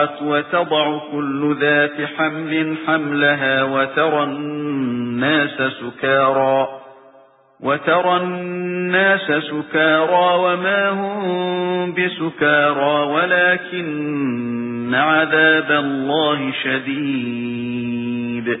أرضعت وتضع كل ذات حمل حملها وترى الناس سكارى وترى الناس سكارى وما هم بسكارى ولكن عذاب الله شديد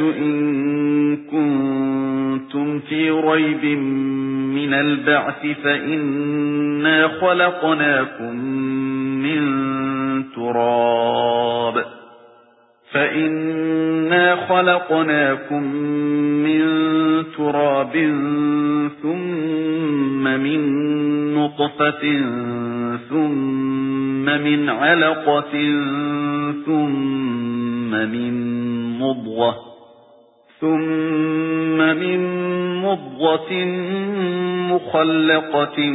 إن كنتم في ريب من البعث فإنا خلقناكم من تراب فإنا خلقناكم من تراب ثم من نطفة ثم من علقة ثم من مضغة ثم من مضغة مخلقة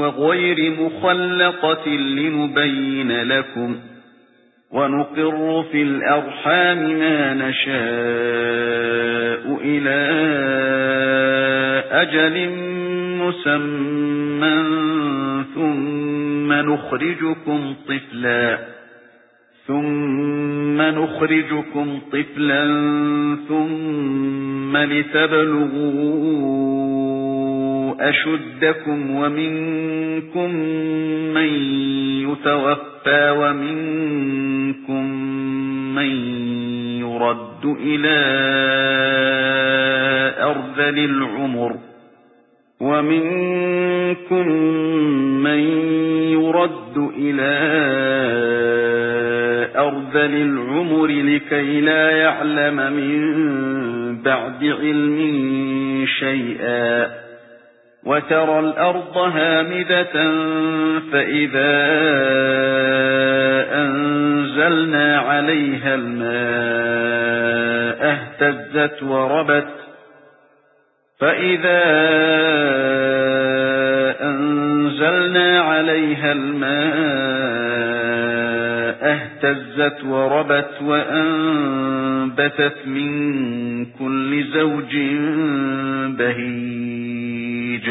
وغير مخلقة لنبين لكم ونقر في الأرحام ما نشاء إلى أجل مسمى ثم نخرجكم طفلا ثم نخرجكم طفلا ثم لتبلغوا أشدكم ومنكم من يتوفى ومنكم من يرد إلى أرذل العمر ومنكم من يرد إلى أرذل العمر لكي لا يعلم من بعد علم شيئا. وترى الأرض هامدة فإذا أنزلنا عليها الماء اهتزت وربت. فإذا أنزلنا عليها الماء أهتزت وربت وأنبتت من كل زوج بهيج.